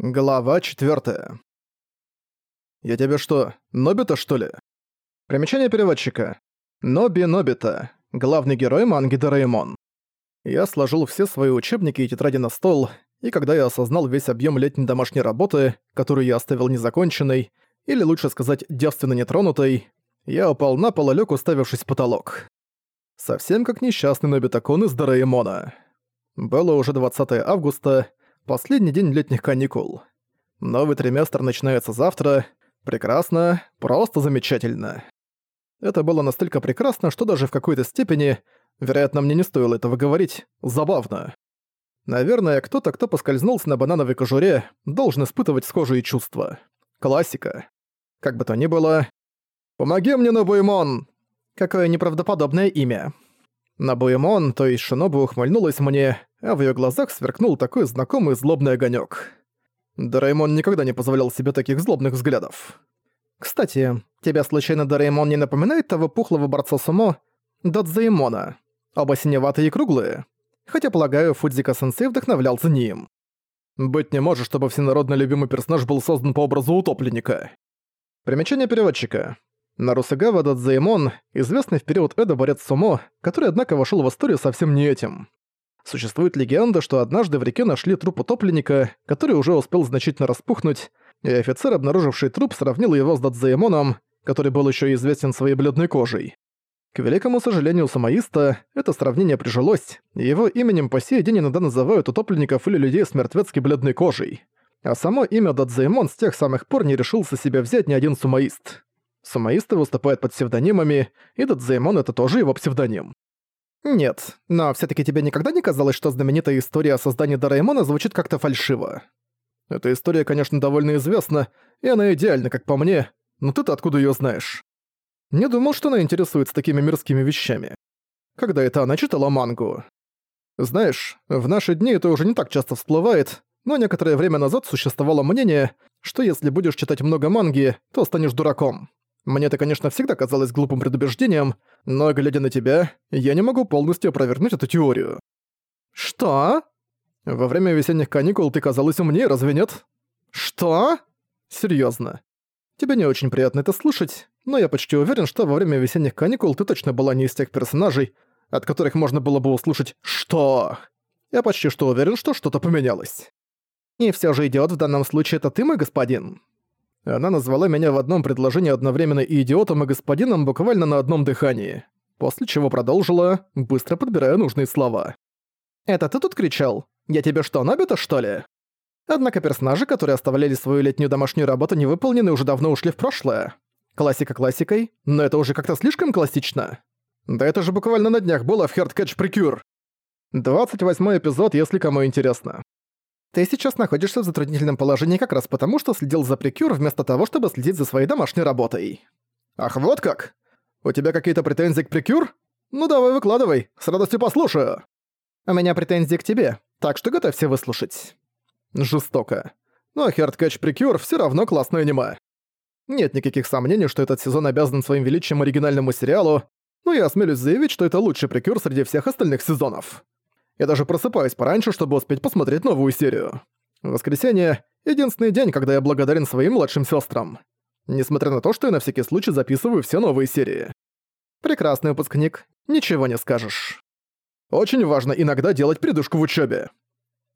Глава 4. «Я тебе что, Нобита, что ли?» Примечание переводчика. Ноби Нобита. Главный герой манги Дораэмон. Я сложил все свои учебники и тетради на стол, и когда я осознал весь объем летней домашней работы, которую я оставил незаконченной, или лучше сказать, девственно нетронутой, я упал на пол и лёг, уставившись в потолок. Совсем как несчастный Нобитакон из Дораэмона. Было уже 20 августа, Последний день летних каникул. Новый триместр начинается завтра. Прекрасно, просто замечательно. Это было настолько прекрасно, что даже в какой-то степени, вероятно, мне не стоило этого говорить, забавно. Наверное, кто-то, кто поскользнулся на банановой кожуре, должен испытывать схожие чувства. Классика. Как бы то ни было... «Помоги мне, Набуэмон!» Какое неправдоподобное имя. Набуэмон, то есть Шинобу, ухмыльнулась мне, а в её глазах сверкнул такой знакомый злобный огонёк. Дораймон никогда не позволял себе таких злобных взглядов. «Кстати, тебя случайно Дораймон не напоминает того пухлого борца сумо Додзаимона? Оба синеватые и круглые. Хотя, полагаю, Фудзика-сенсей вдохновлялся не им. Быть не может, чтобы всенародно любимый персонаж был создан по образу утопленника. Примечание переводчика. Нарусагава Додзаимон, известный в период Эда борец сумо, который, однако, вошёл в историю совсем не этим. Существует легенда, что однажды в реке нашли труп утопленника, который уже успел значительно распухнуть, и офицер, обнаруживший труп, сравнил его с Дадзаэмоном, который был еще известен своей бледной кожей. К великому сожалению самоиста, это сравнение прижилось, и его именем по сей день иногда называют утопленников или людей с мертвецки бледной кожей. А само имя Дадзаэмон с тех самых пор не решился себе взять ни один сумаист. Сумаисты выступают под псевдонимами, и Дадзаэмон — это тоже его псевдоним. Нет, но все таки тебе никогда не казалось, что знаменитая история о создании Дораэмона звучит как-то фальшиво? Эта история, конечно, довольно известна, и она идеальна, как по мне, но ты-то откуда ее знаешь? Не думал, что она интересуется такими мирскими вещами. Когда это она читала мангу? Знаешь, в наши дни это уже не так часто всплывает, но некоторое время назад существовало мнение, что если будешь читать много манги, то станешь дураком. Мне это, конечно, всегда казалось глупым предубеждением, но, глядя на тебя, я не могу полностью опровергнуть эту теорию. Что? Во время весенних каникул ты казалась умнее, разве нет? Что? Серьезно. Тебе не очень приятно это слышать, но я почти уверен, что во время весенних каникул ты точно была не из тех персонажей, от которых можно было бы услышать «Что?». Я почти что уверен, что что-то поменялось. И все же идиот в данном случае это ты, мой господин. Она назвала меня в одном предложении одновременно и идиотом, и господином буквально на одном дыхании. После чего продолжила, быстро подбирая нужные слова. «Это ты тут кричал? Я тебе что, набито, что ли?» Однако персонажи, которые оставляли свою летнюю домашнюю работу невыполненной, уже давно ушли в прошлое. Классика классикой, но это уже как-то слишком классично. Да это же буквально на днях было в Hard Catch Precure. 28 эпизод, если кому интересно. Ты сейчас находишься в затруднительном положении как раз потому, что следил за прикюр вместо того, чтобы следить за своей домашней работой. Ах, вот как? У тебя какие-то претензии к прикюр? Ну давай выкладывай, с радостью послушаю. У меня претензии к тебе, так что готовься выслушать. Жестоко. Но Херткач Прикюр все равно классное аниме. Нет никаких сомнений, что этот сезон обязан своим величием оригинальному сериалу, но я осмелюсь заявить, что это лучший прикюр среди всех остальных сезонов. Я даже просыпаюсь пораньше, чтобы успеть посмотреть новую серию. Воскресенье — единственный день, когда я благодарен своим младшим сестрам. Несмотря на то, что я на всякий случай записываю все новые серии. Прекрасный выпускник, ничего не скажешь. Очень важно иногда делать придушку в учебе.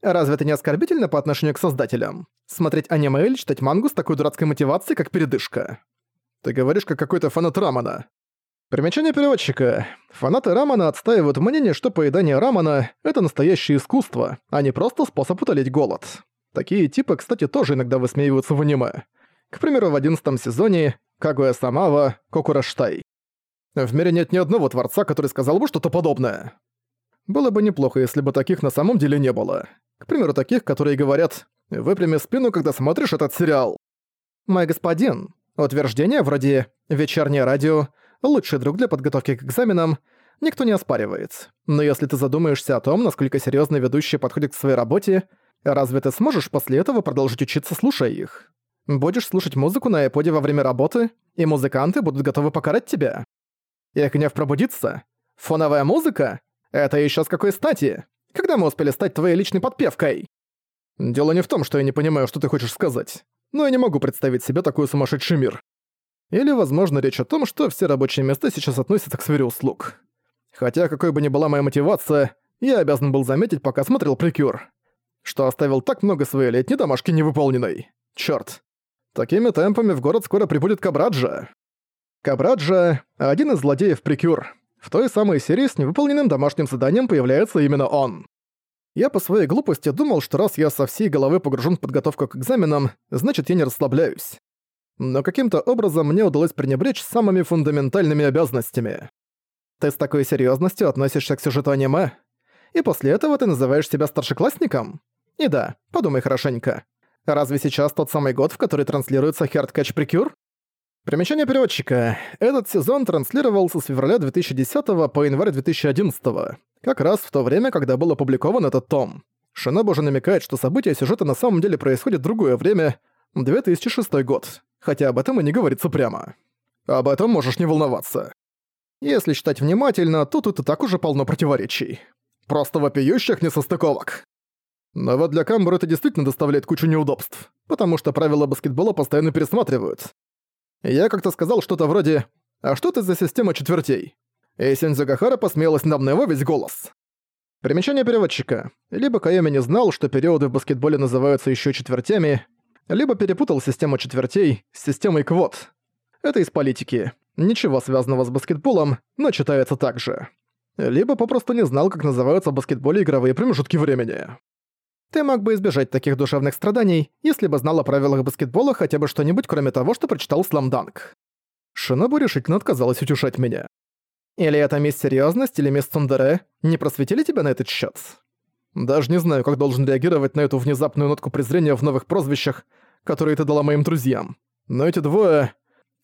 Разве это не оскорбительно по отношению к создателям? Смотреть аниме или читать мангу с такой дурацкой мотивацией, как передышка? Ты говоришь, как какой-то фанат Рамана. Примечание переводчика. Фанаты рамана отстаивают мнение, что поедание рамана — это настоящее искусство, а не просто способ утолить голод. Такие типы, кстати, тоже иногда высмеиваются в аниме. К примеру, в одиннадцатом сезоне Кагуя Самава, Кокураштай. В мире нет ни одного творца, который сказал бы что-то подобное. Было бы неплохо, если бы таких на самом деле не было. К примеру, таких, которые говорят «выпрями спину, когда смотришь этот сериал». «Мой господин», утверждение вроде «вечернее радио», лучший друг для подготовки к экзаменам, никто не оспаривает. Но если ты задумаешься о том, насколько серьезно ведущий подходит к своей работе, разве ты сможешь после этого продолжить учиться, слушая их? Будешь слушать музыку на iPod во время работы, и музыканты будут готовы покарать тебя. Их гнев пробудится. Фоновая музыка? Это еще с какой стати? Когда мы успели стать твоей личной подпевкой? Дело не в том, что я не понимаю, что ты хочешь сказать, но я не могу представить себе такой сумасшедший мир. Или, возможно, речь о том, что все рабочие места сейчас относятся к сфере услуг. Хотя, какой бы ни была моя мотивация, я обязан был заметить, пока смотрел прикюр, что оставил так много своей летней домашки невыполненной. Чёрт. Такими темпами в город скоро прибудет Кабраджа. Кабраджа — один из злодеев прикюр. В той самой серии с невыполненным домашним заданием появляется именно он. Я по своей глупости думал, что раз я со всей головы погружен в подготовку к экзаменам, значит я не расслабляюсь. Но каким-то образом мне удалось пренебречь самыми фундаментальными обязанностями. Ты с такой серьезностью относишься к сюжету аниме? И после этого ты называешь себя старшеклассником? И да, подумай хорошенько. Разве сейчас тот самый год, в который транслируется Hardcatch Precure? Примечание переводчика. Этот сезон транслировался с февраля 2010 по январь 2011, как раз в то время, когда был опубликован этот том. Шинобу же намекает, что события сюжета на самом деле происходят в другое время, 2006 год, хотя об этом и не говорится прямо. Об этом можешь не волноваться. Если читать внимательно, то тут и так уже полно противоречий. Просто вопиющих несостыковок. Но вот для Камбура это действительно доставляет кучу неудобств, потому что правила баскетбола постоянно пересматривают. Я как-то сказал что-то вроде «А что это за система четвертей?» И Синдзюгахара посмеялась надо мной во весь голос. Примечание переводчика. Либо Кайоми не знал, что периоды в баскетболе называются еще четвертями, либо перепутал систему четвертей с системой квот. Это из политики. Ничего связанного с баскетболом, но читается так же. Либо попросту не знал, как называются в баскетболе игровые промежутки времени. Ты мог бы избежать таких душевных страданий, если бы знал о правилах баскетбола хотя бы что-нибудь, кроме того, что прочитал Сламданк. Шинобу решительно отказалась утешать меня. Или это мисс Серьёзность, или мисс Цундере не просветили тебя на этот счёт? Даже не знаю, как должен реагировать на эту внезапную нотку презрения в новых прозвищах, которые ты дала моим друзьям. Но эти двое...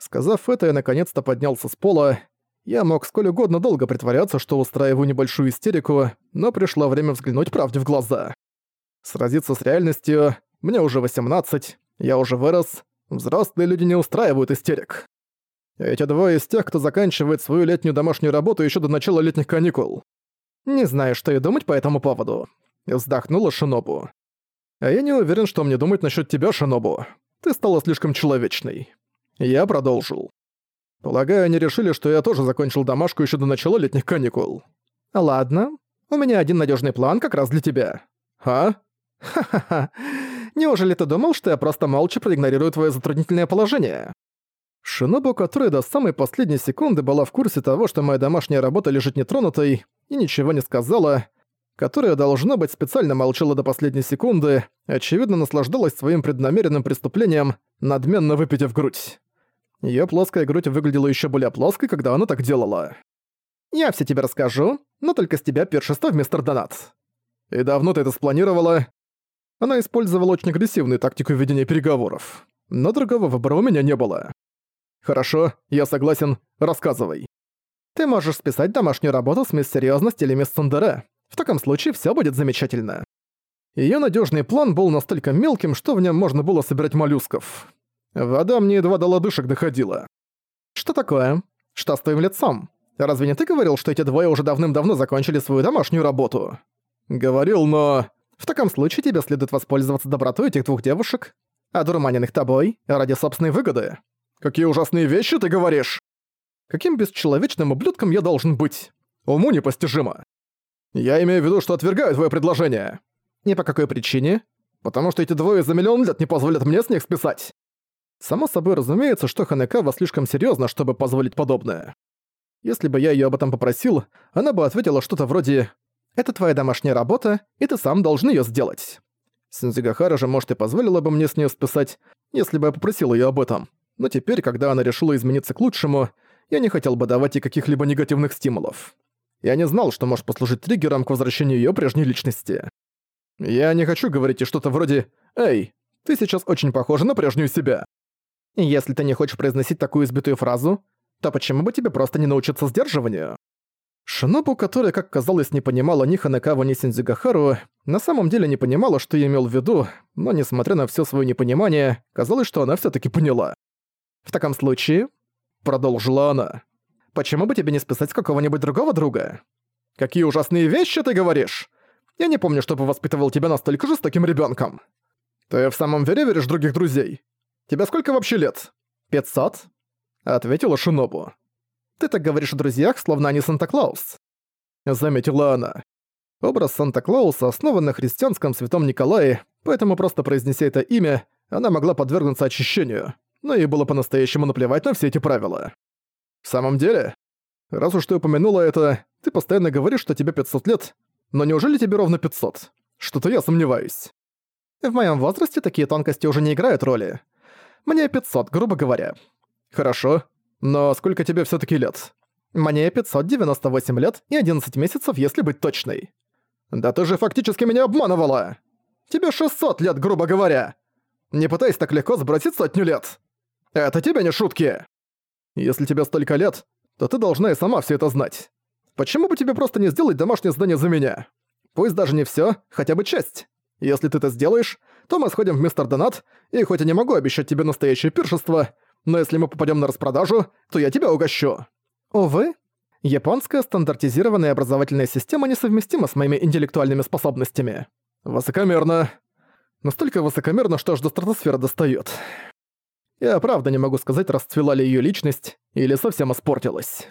Сказав это, я наконец-то поднялся с пола. Я мог сколь угодно долго притворяться, что устраиваю небольшую истерику, но пришло время взглянуть правде в глаза. Сразиться с реальностью... Мне уже 18, я уже вырос. Взрослые люди не устраивают истерик. Эти двое из тех, кто заканчивает свою летнюю домашнюю работу еще до начала летних каникул. Не знаю, что и думать по этому поводу. Вздохнула Шинобу. А я не уверен, что мне думать насчет тебя, Шинобу. Ты стала слишком человечной. Я продолжил. Полагаю, они решили, что я тоже закончил домашку еще до начала летних каникул. Ладно, у меня один надежный план как раз для тебя. А? Ха-ха-ха. Неужели ты думал, что я просто молча проигнорирую твое затруднительное положение? Шинобу, которая до самой последней секунды была в курсе того, что моя домашняя работа лежит нетронутой, и ничего не сказала, которая, должно быть, специально молчала до последней секунды, очевидно наслаждалась своим преднамеренным преступлением, надменно выпитив грудь. Её плоская грудь выглядела ещё более плоской, когда она так делала. «Я все тебе расскажу, но только с тебя першество в мистер Донат». «И давно ты это спланировала?» Она использовала очень агрессивную тактику ведения переговоров. Но другого выбора у меня не было. «Хорошо, я согласен, рассказывай». «Ты можешь списать домашнюю работу с мисс Серьёзность или мисс Сундере. В таком случае всё будет замечательно». Её надёжный план был настолько мелким, что в нём можно было собирать моллюсков. Вода мне едва до лодыжек доходила. «Что такое? Что с твоим лицом? Разве не ты говорил, что эти двое уже давным-давно закончили свою домашнюю работу?» «Говорил, но...» В таком случае тебе следует воспользоваться добротой этих двух девушек, одурманенных тобой, ради собственной выгоды. Какие ужасные вещи ты говоришь! Каким бесчеловечным ублюдком я должен быть? Уму непостижимо. Я имею в виду, что отвергаю твое предложение. Ни по какой причине. Потому что эти двое за миллион лет не позволят мне с них списать. Само собой разумеется, что Ханекава слишком серьезно, чтобы позволить подобное. Если бы я ее об этом попросил, она бы ответила что-то вроде это твоя домашняя работа, и ты сам должен ее сделать. Синзигахара же, может, и позволила бы мне с нее списать, если бы я попросил ее об этом. Но теперь, когда она решила измениться к лучшему, я не хотел бы давать ей каких-либо негативных стимулов. Я не знал, что может послужить триггером к возвращению ее прежней личности. Я не хочу говорить что-то вроде «Эй, ты сейчас очень похожа на прежнюю себя». Если ты не хочешь произносить такую избитую фразу, то почему бы тебе просто не научиться сдерживанию? Шинобу, которая, как казалось, не понимала ни Ханекаву, ни Синдзюгахару, на самом деле не понимала, что я имел в виду, но, несмотря на все свое непонимание, казалось, что она все таки поняла. «В таком случае», — продолжила она, — «почему бы тебе не списать с какого-нибудь другого друга?» «Какие ужасные вещи ты говоришь!» Я не помню, чтобы воспитывал тебя настолько жестоким ребенком. Ты в самом деле веришь других друзей? Тебе сколько вообще лет? Пятьсот? Ответила Шинобу. Ты так говоришь о друзьях, словно они Санта-Клаус. Заметила она. Образ Санта-Клауса основан на христианском святом Николае, поэтому просто произнеся это имя, она могла подвергнуться очищению, но ей было по-настоящему наплевать на все эти правила. В самом деле, раз уж ты упомянула это, ты постоянно говоришь, что тебе 500 лет, но неужели тебе ровно 500? Что-то я сомневаюсь. В моем возрасте такие тонкости уже не играют роли. Мне 500, грубо говоря. Хорошо, но сколько тебе все таки лет? Мне 598 лет и 11 месяцев, если быть точной. Да ты же фактически меня обманывала! Тебе 600 лет, грубо говоря! Не пытайся так легко сбросить сотню лет! Это тебе не шутки! Если тебе столько лет, то ты должна и сама все это знать. Почему бы тебе просто не сделать домашнее задание за меня? Пусть даже не все, хотя бы часть. Если ты это сделаешь, то мы сходим в мистер Донат, и хоть я не могу обещать тебе настоящее пиршество, но если мы попадем на распродажу, то я тебя угощу. Увы, Японская стандартизированная образовательная система несовместима с моими интеллектуальными способностями. Высокомерно. Настолько высокомерно, что аж до стратосферы достаёт. Я правда не могу сказать, расцвела ли её личность или совсем испортилась.